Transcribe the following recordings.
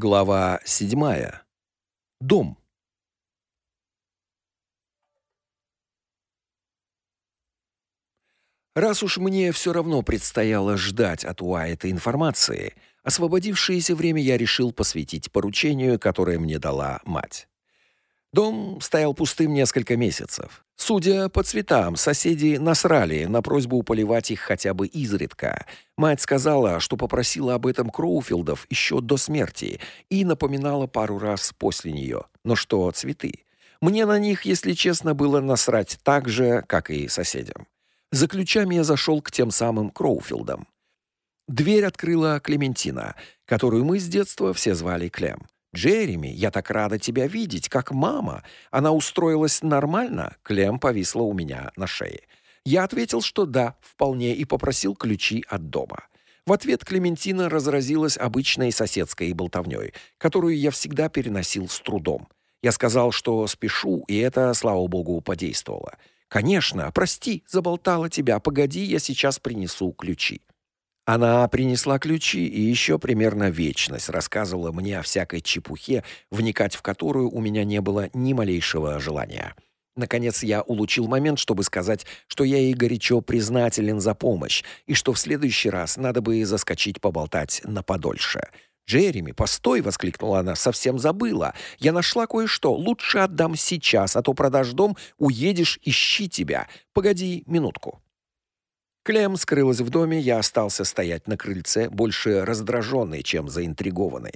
Глава 7. Дом. Раз уж мне все равно предстояло ждать от Уайта информации, освободившееся время я решил посвятить поручению, которое мне дала мать. Дом стоял пустым несколько месяцев. Судя по цветам, соседи насрали на просьбу поливать их хотя бы изредка. Мать сказала, что попросила об этом Кроуфилдов еще до смерти и напоминала пару раз после нее. Но что цветы? Мне на них, если честно, было насрать так же, как и соседям. За ключами я зашел к тем самым Кроуфилдам. Дверь открыла Клементина, которую мы с детства все звали Клем. Джереми, я так рада тебя видеть, как мама. Она устроилась нормально? Клем повисла у меня на шее. Я ответил, что да, вполне и попросил ключи от дома. В ответ Клементина разразилась обычной соседской болтовнёй, которую я всегда переносил с трудом. Я сказал, что спешу, и это, слава богу, подействовало. Конечно, прости, заболтала тебя. Погоди, я сейчас принесу ключи. Она принесла ключи и еще примерно вечность рассказывала мне о всякой чепухе, вникать в которую у меня не было ни малейшего желания. Наконец я улучил момент, чтобы сказать, что я ей горячо признателен за помощь и что в следующий раз надо бы заскочить поболтать на подольше. «Джереми, постой!» — воскликнула она. «Совсем забыла. Я нашла кое-что. Лучше отдам сейчас, а то продашь дом, уедешь, ищи тебя. Погоди минутку». Клем скрылась в доме, я остался стоять на крыльце, больше раздраженный, чем заинтригованный.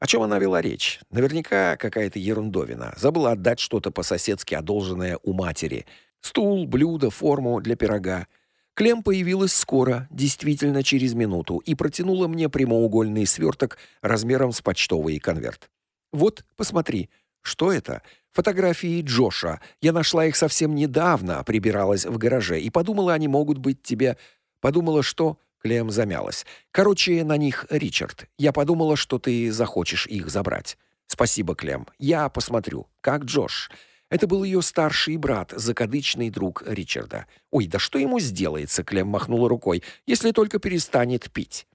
О чем она вела речь? Наверняка какая-то ерундовина. Забыла отдать что-то по-соседски одолженное у матери. Стул, блюдо, форму для пирога. Клем появилась скоро, действительно через минуту, и протянула мне прямоугольный сверток размером с почтовый конверт. «Вот, посмотри. Что это? Фотографии Джоша. Я нашла их совсем недавно, прибиралась в гараже и подумала, они могут быть тебе. Подумала, что Клем замялась. Короче, на них Ричард. Я подумала, что ты захочешь их забрать. Спасибо, Клем. Я посмотрю. Как Джош? Это был ее старший брат, закадычный друг Ричарда. Ой, да что ему сделается, Клем махнула рукой, если только перестанет пить.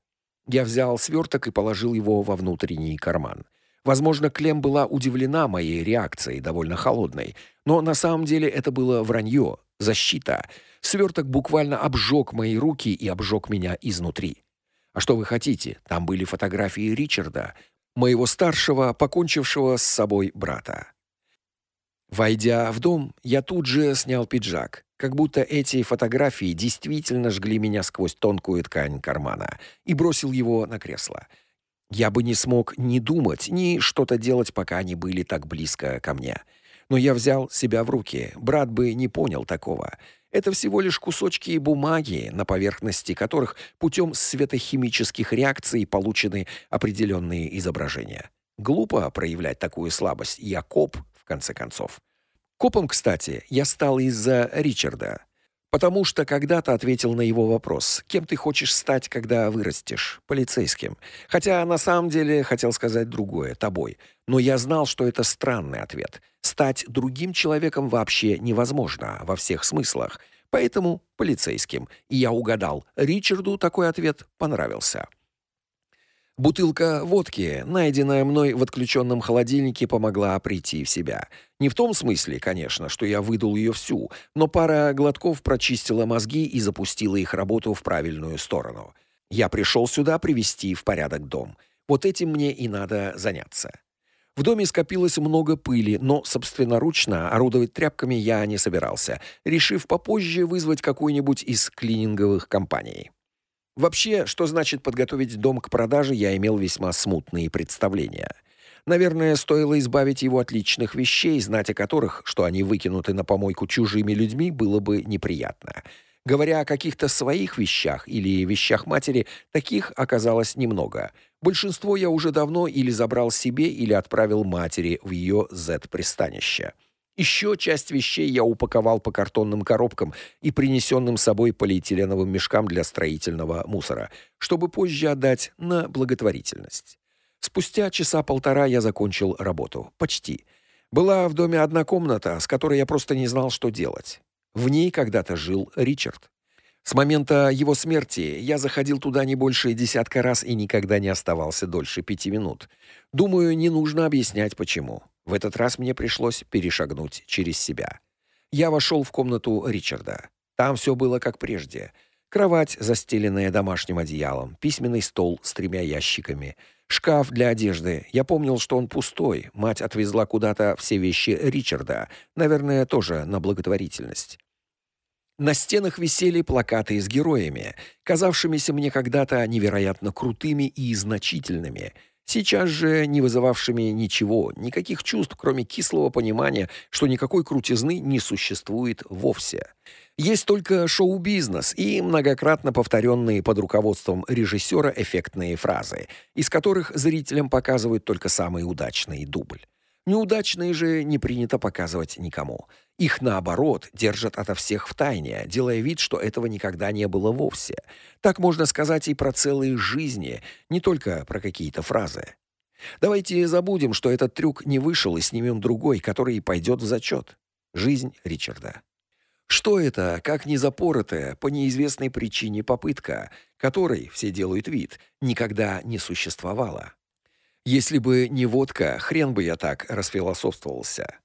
Я взял сверток и положил его во внутренний карман. Возможно, Клем была удивлена моей реакцией, довольно холодной, но на самом деле это было вранье, защита. Сверток буквально обжег мои руки и обжег меня изнутри. А что вы хотите? Там были фотографии Ричарда, моего старшего, покончившего с собой брата. Войдя в дом, я тут же снял пиджак, как будто эти фотографии действительно жгли меня сквозь тонкую ткань кармана, и бросил его на кресло. Я бы не смог ни думать, ни что-то делать, пока они были так близко ко мне. Но я взял себя в руки. Брат бы не понял такого. Это всего лишь кусочки бумаги, на поверхности которых путем светохимических реакций получены определенные изображения. Глупо проявлять такую слабость. Я коп, в конце концов. Копом, кстати, я стал из-за Ричарда. Потому что когда-то ответил на его вопрос: "Кем ты хочешь стать, когда вырастешь?" Полицейским. Хотя на самом деле хотел сказать другое тобой. Но я знал, что это странный ответ. Стать другим человеком вообще невозможно во всех смыслах. Поэтому полицейским. И я угадал. Ричарду такой ответ понравился. Бутылка водки, найденная мной в отключенном холодильнике, помогла прийти в себя. Не в том смысле, конечно, что я выдул ее всю, но пара глотков прочистила мозги и запустила их работу в правильную сторону. Я пришел сюда привести в порядок дом. Вот этим мне и надо заняться. В доме скопилось много пыли, но собственноручно орудовать тряпками я не собирался, решив попозже вызвать какую-нибудь из клининговых компаний. Вообще, что значит подготовить дом к продаже, я имел весьма смутные представления. Наверное, стоило избавить его от личных вещей, знать о которых, что они выкинуты на помойку чужими людьми, было бы неприятно. Говоря о каких-то своих вещах или вещах матери, таких оказалось немного. Большинство я уже давно или забрал себе, или отправил матери в ее Z-пристанище. Еще часть вещей я упаковал по картонным коробкам и принесенным с собой полиэтиленовым мешкам для строительного мусора, чтобы позже отдать на благотворительность. Спустя часа полтора я закончил работу. Почти. Была в доме одна комната, с которой я просто не знал, что делать. В ней когда-то жил Ричард. С момента его смерти я заходил туда не больше десятка раз и никогда не оставался дольше пяти минут. Думаю, не нужно объяснять почему. В этот раз мне пришлось перешагнуть через себя. Я вошел в комнату Ричарда. Там все было как прежде. Кровать, застеленная домашним одеялом, письменный стол с тремя ящиками, шкаф для одежды. Я помнил, что он пустой. Мать отвезла куда-то все вещи Ричарда, наверное, тоже на благотворительность. На стенах висели плакаты с героями, казавшимися мне когда-то невероятно крутыми и значительными, сейчас же не вызывавшими ничего, никаких чувств, кроме кислого понимания, что никакой крутизны не существует вовсе. Есть только шоу-бизнес и многократно повторенные под руководством режиссера эффектные фразы, из которых зрителям показывают только самый удачный дубль. Неудачные же не принято показывать никому. Их наоборот держат ото всех в тайне, делая вид, что этого никогда не было вовсе. Так можно сказать и про целые жизни, не только про какие-то фразы. Давайте забудем, что этот трюк не вышел и снимем другой, который пойдет в зачет. Жизнь Ричарда. Что это, как незапоротая по неизвестной причине попытка, которой все делают вид, никогда не существовала? Если бы не водка, хрен бы я так расфилософствовался.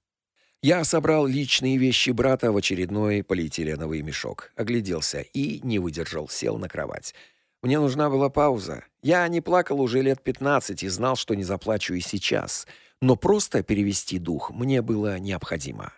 Я собрал личные вещи брата в очередной полиэтиленовый мешок, огляделся и не выдержал, сел на кровать. Мне нужна была пауза. Я не плакал уже лет 15 и знал, что не заплачу и сейчас, но просто перевести дух мне было необходимо.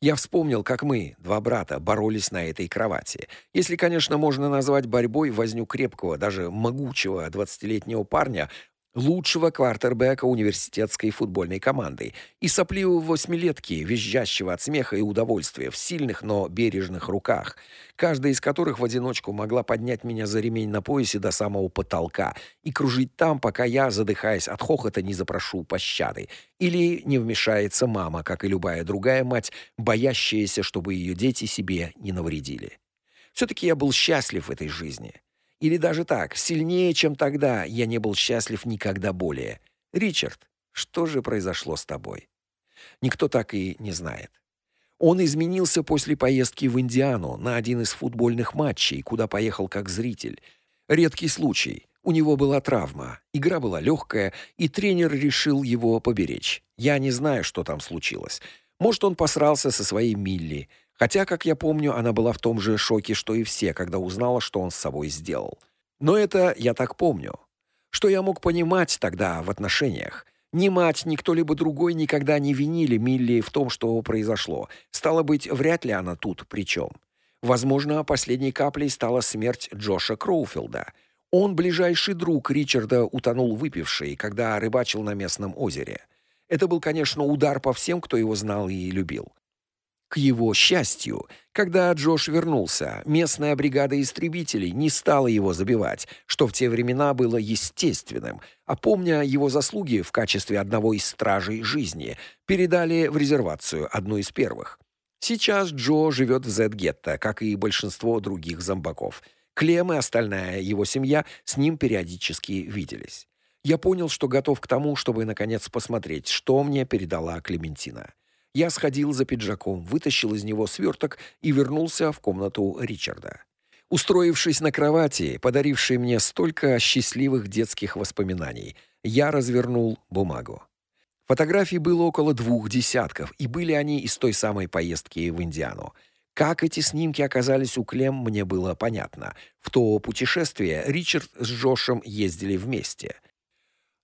Я вспомнил, как мы, два брата, боролись на этой кровати. Если, конечно, можно назвать борьбой возню крепкого, даже могучего двадцатилетнего парня, лучшего квартербека университетской футбольной команды и сопливого восьмилетки, визжащего от смеха и удовольствия в сильных, но бережных руках, каждая из которых в одиночку могла поднять меня за ремень на поясе до самого потолка и кружить там, пока я, задыхаясь от хохота, не запрошу пощады. Или не вмешается мама, как и любая другая мать, боящаяся, чтобы ее дети себе не навредили. Все-таки я был счастлив в этой жизни. Или даже так, сильнее, чем тогда, я не был счастлив никогда более. Ричард, что же произошло с тобой? Никто так и не знает. Он изменился после поездки в Индиану на один из футбольных матчей, куда поехал как зритель. Редкий случай. У него была травма. Игра была легкая, и тренер решил его поберечь. Я не знаю, что там случилось. Может, он посрался со своей Милли. Хотя, как я помню, она была в том же шоке, что и все, когда узнала, что он с собой сделал. Но это я так помню. Что я мог понимать тогда в отношениях? Ни мать, ни кто-либо другой никогда не винили Милли в том, что произошло. Стало быть, вряд ли она тут при чем. Возможно, последней каплей стала смерть Джоша Кроуфилда. Он ближайший друг Ричарда утонул выпивший, когда рыбачил на местном озере. Это был, конечно, удар по всем, кто его знал и любил. К его счастью, когда Джош вернулся, местная бригада истребителей не стала его забивать, что в те времена было естественным, а помня его заслуги в качестве одного из стражей жизни, передали в резервацию одну из первых. Сейчас Джо живет в Зет-гетто, как и большинство других зомбаков. Клем и остальная его семья с ним периодически виделись. Я понял, что готов к тому, чтобы наконец посмотреть, что мне передала Клементина. Я сходил за пиджаком, вытащил из него сверток и вернулся в комнату Ричарда. Устроившись на кровати, подарившей мне столько счастливых детских воспоминаний, я развернул бумагу. Фотографий было около двух десятков, и были они из той самой поездки в Индиану. Как эти снимки оказались у Клем, мне было понятно. В то путешествие Ричард с Джошем ездили вместе.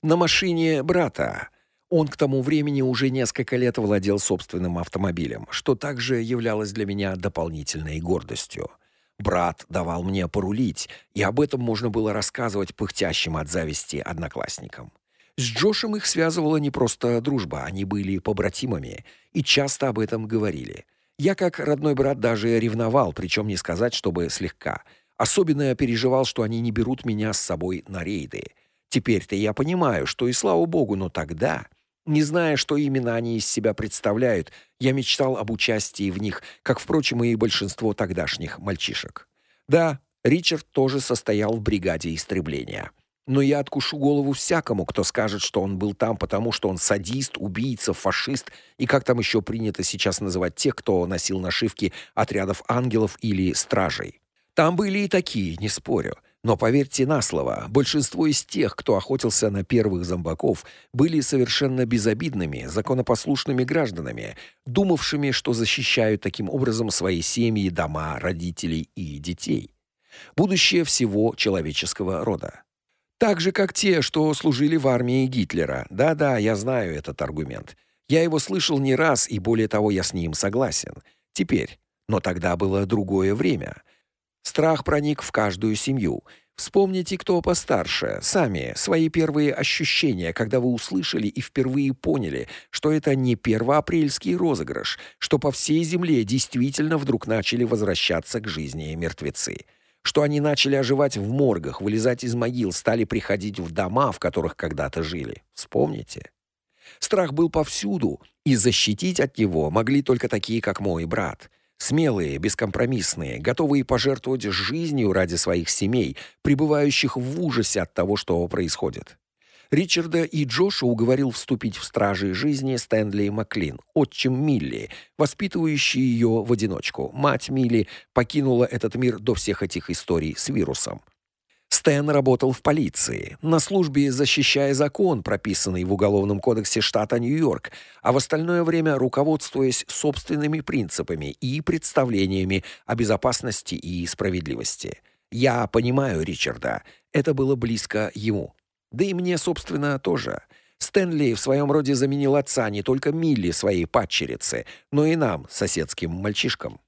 На машине брата. Он к тому времени уже несколько лет владел собственным автомобилем, что также являлось для меня дополнительной гордостью. Брат давал мне порулить, и об этом можно было рассказывать пыхтящим от зависти одноклассникам. С Джошем их связывала не просто дружба, они были побратимами и часто об этом говорили. Я как родной брат даже ревновал, причем не сказать, чтобы слегка. Особенно я переживал, что они не берут меня с собой на рейды. Теперь-то я понимаю, что и слава богу, но тогда не зная, что именно они из себя представляют, я мечтал об участии в них, как, впрочем, и большинство тогдашних мальчишек. Да, Ричард тоже состоял в бригаде истребления. Но я откушу голову всякому, кто скажет, что он был там, потому что он садист, убийца, фашист и как там еще принято сейчас называть тех, кто носил нашивки отрядов ангелов или стражей. Там были и такие, не спорю. Но поверьте на слово, большинство из тех, кто охотился на первых зомбаков, были совершенно безобидными, законопослушными гражданами, думавшими, что защищают таким образом свои семьи, дома, родителей и детей. Будущее всего человеческого рода. Так же, как те, что служили в армии Гитлера. Да-да, я знаю этот аргумент. Я его слышал не раз, и более того, я с ним согласен. Теперь. Но тогда было другое время. Страх проник в каждую семью. Вспомните, кто постарше, сами свои первые ощущения, когда вы услышали и впервые поняли, что это не первоапрельский розыгрыш, что по всей земле действительно вдруг начали возвращаться к жизни мертвецы что они начали оживать в моргах, вылезать из могил, стали приходить в дома, в которых когда-то жили. Вспомните. Страх был повсюду, и защитить от него могли только такие, как мой брат. Смелые, бескомпромиссные, готовые пожертвовать жизнью ради своих семей, пребывающих в ужасе от того, что происходит. Ричарда и Джоша уговорил вступить в стражи жизни Стэнли Маклин, отчим Милли, воспитывающий ее в одиночку. Мать Милли покинула этот мир до всех этих историй с вирусом. Стэн работал в полиции, на службе защищая закон, прописанный в Уголовном кодексе штата Нью-Йорк, а в остальное время руководствуясь собственными принципами и представлениями о безопасности и справедливости. Я понимаю Ричарда, это было близко ему. Да и мне, собственно, тоже. Стэнли в своем роде заменил отца не только Милли, своей падчерице, но и нам, соседским мальчишкам.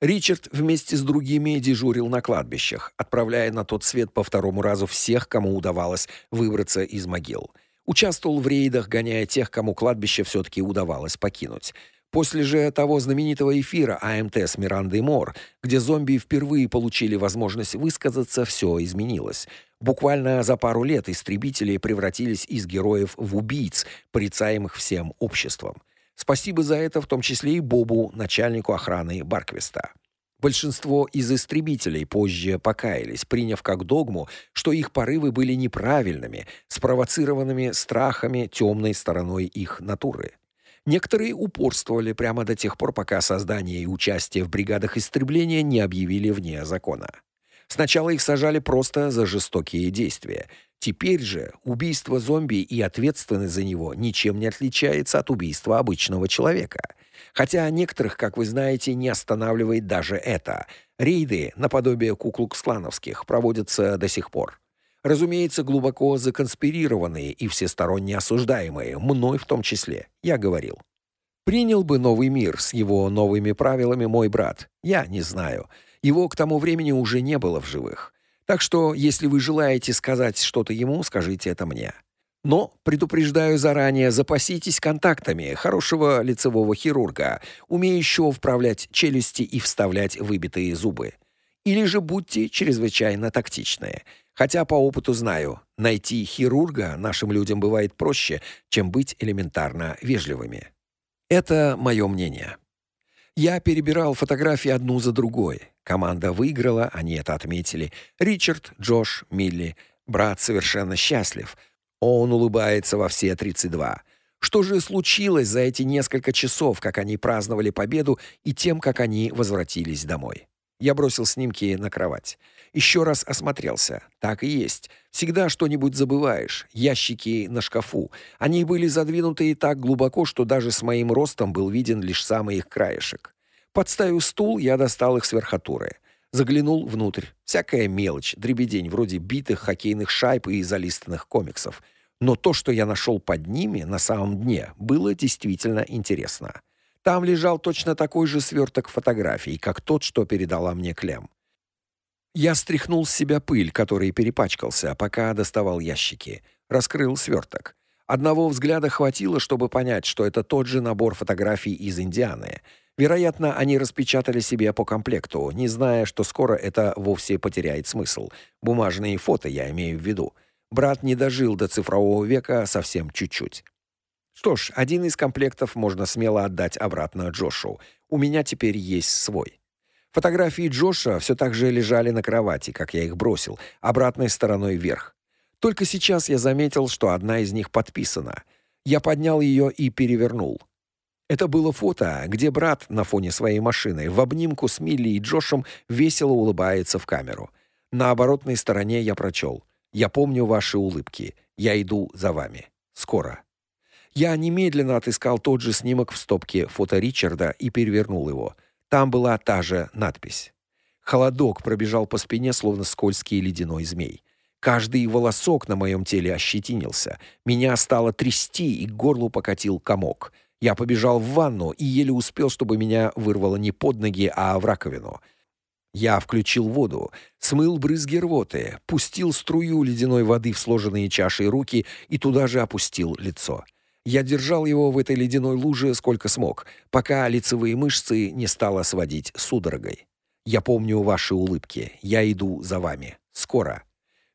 Ричард вместе с другими дежурил на кладбищах, отправляя на тот свет по второму разу всех, кому удавалось выбраться из могил. Участвовал в рейдах, гоняя тех, кому кладбище все таки удавалось покинуть. После же того знаменитого эфира АМТ с Мирандой Мор, где зомби впервые получили возможность высказаться, все изменилось. Буквально за пару лет истребители превратились из героев в убийц, порицаемых всем обществом. Спасибо за это в том числе и Бобу, начальнику охраны Барквиста. Большинство из истребителей позже покаялись, приняв как догму, что их порывы были неправильными, спровоцированными страхами темной стороной их натуры. Некоторые упорствовали прямо до тех пор, пока создание и участие в бригадах истребления не объявили вне закона. Сначала их сажали просто за жестокие действия. Теперь же убийство зомби и ответственность за него ничем не отличается от убийства обычного человека. Хотя некоторых, как вы знаете, не останавливает даже это. Рейды, наподобие куклукс-клановских, проводятся до сих пор. Разумеется, глубоко законспирированные и всесторонне осуждаемые, мной в том числе, я говорил. Принял бы новый мир с его новыми правилами мой брат. Я не знаю. Его к тому времени уже не было в живых. Так что, если вы желаете сказать что-то ему, скажите это мне. Но предупреждаю заранее, запаситесь контактами хорошего лицевого хирурга, умеющего вправлять челюсти и вставлять выбитые зубы. Или же будьте чрезвычайно тактичны. Хотя по опыту знаю, найти хирурга нашим людям бывает проще, чем быть элементарно вежливыми. Это мое мнение. Я перебирал фотографии одну за другой. Команда выиграла, они это отметили. Ричард, Джош, Милли. Брат совершенно счастлив. Он улыбается во все 32. Что же случилось за эти несколько часов, как они праздновали победу и тем, как они возвратились домой? Я бросил снимки на кровать. Еще раз осмотрелся. Так и есть. Всегда что-нибудь забываешь. Ящики на шкафу. Они были задвинуты и так глубоко, что даже с моим ростом был виден лишь самый их краешек. Подставив стул, я достал их с верхотуры. Заглянул внутрь. Всякая мелочь, дребедень, вроде битых хоккейных шайб и залистанных комиксов. Но то, что я нашел под ними, на самом дне, было действительно интересно. Там лежал точно такой же сверток фотографий, как тот, что передала мне Клем. Я стряхнул с себя пыль, которой перепачкался, пока доставал ящики. Раскрыл сверток. Одного взгляда хватило, чтобы понять, что это тот же набор фотографий из Индианы — Вероятно, они распечатали себе по комплекту, не зная, что скоро это вовсе потеряет смысл. Бумажные фото я имею в виду. Брат не дожил до цифрового века совсем чуть-чуть. Что ж, один из комплектов можно смело отдать обратно Джошу. У меня теперь есть свой. Фотографии Джоша все так же лежали на кровати, как я их бросил, обратной стороной вверх. Только сейчас я заметил, что одна из них подписана. Я поднял ее и перевернул. Это было фото, где брат на фоне своей машины в обнимку с Милли и Джошем весело улыбается в камеру. На оборотной стороне я прочел: "Я помню ваши улыбки. Я иду за вами. Скоро". Я немедленно отыскал тот же снимок в стопке фото Ричарда и перевернул его. Там была та же надпись. Холодок пробежал по спине, словно скользкий ледяной змей. Каждый волосок на моем теле ощетинился. Меня стало трясти, и к горлу покатил комок. Я побежал в ванну и еле успел, чтобы меня вырвало не под ноги, а в раковину. Я включил воду, смыл брызги рвоты, пустил струю ледяной воды в сложенные чашей руки и туда же опустил лицо. Я держал его в этой ледяной луже сколько смог, пока лицевые мышцы не стало сводить судорогой. Я помню ваши улыбки. Я иду за вами. Скоро.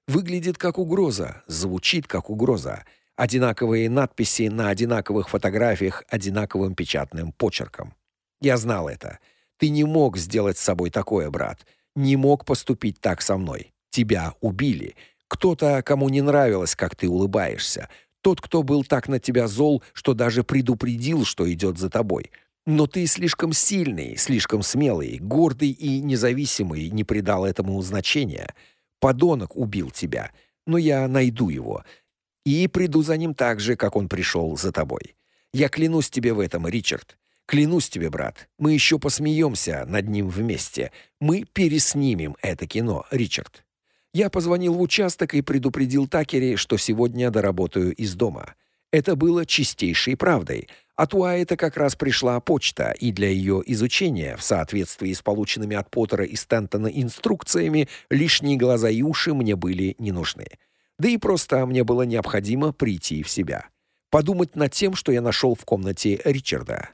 Выглядит как угроза, звучит как угроза. Одинаковые надписи на одинаковых фотографиях одинаковым печатным почерком. Я знал это. Ты не мог сделать с собой такое, брат. Не мог поступить так со мной. Тебя убили. Кто-то, кому не нравилось, как ты улыбаешься. Тот, кто был так на тебя зол, что даже предупредил, что идет за тобой. Но ты слишком сильный, слишком смелый, гордый и независимый, не придал этому значения. Подонок убил тебя, но я найду его и приду за ним так же, как он пришел за тобой. Я клянусь тебе в этом, Ричард. Клянусь тебе, брат. Мы еще посмеемся над ним вместе. Мы переснимем это кино, Ричард. Я позвонил в участок и предупредил Такери, что сегодня доработаю из дома. Это было чистейшей правдой. От Уайта как раз пришла почта, и для ее изучения, в соответствии с полученными от Поттера и Стентона инструкциями, лишние глаза и уши мне были не нужны. Да и просто мне было необходимо прийти в себя. Подумать над тем, что я нашел в комнате Ричарда.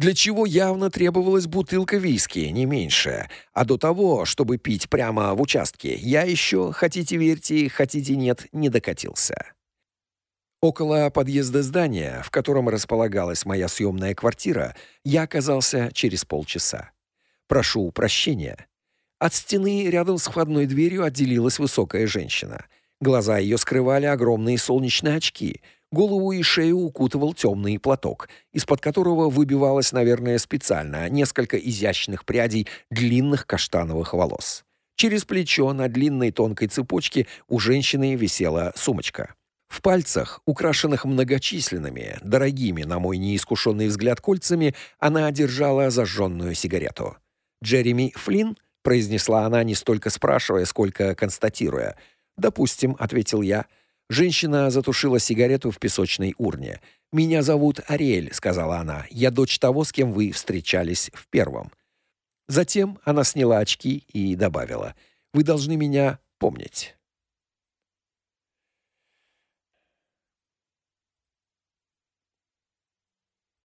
Для чего явно требовалась бутылка виски, не меньше. А до того, чтобы пить прямо в участке, я еще, хотите верьте, хотите нет, не докатился. Около подъезда здания, в котором располагалась моя съемная квартира, я оказался через полчаса. Прошу прощения. От стены рядом с входной дверью отделилась высокая женщина — Глаза ее скрывали огромные солнечные очки. Голову и шею укутывал темный платок, из-под которого выбивалось, наверное, специально несколько изящных прядей длинных каштановых волос. Через плечо на длинной тонкой цепочке у женщины висела сумочка. В пальцах, украшенных многочисленными, дорогими, на мой неискушенный взгляд, кольцами, она держала зажженную сигарету. «Джереми Флинн?» — произнесла она, не столько спрашивая, сколько констатируя — «Допустим», — ответил я. Женщина затушила сигарету в песочной урне. «Меня зовут Ариэль», — сказала она. «Я дочь того, с кем вы встречались в первом». Затем она сняла очки и добавила. «Вы должны меня помнить».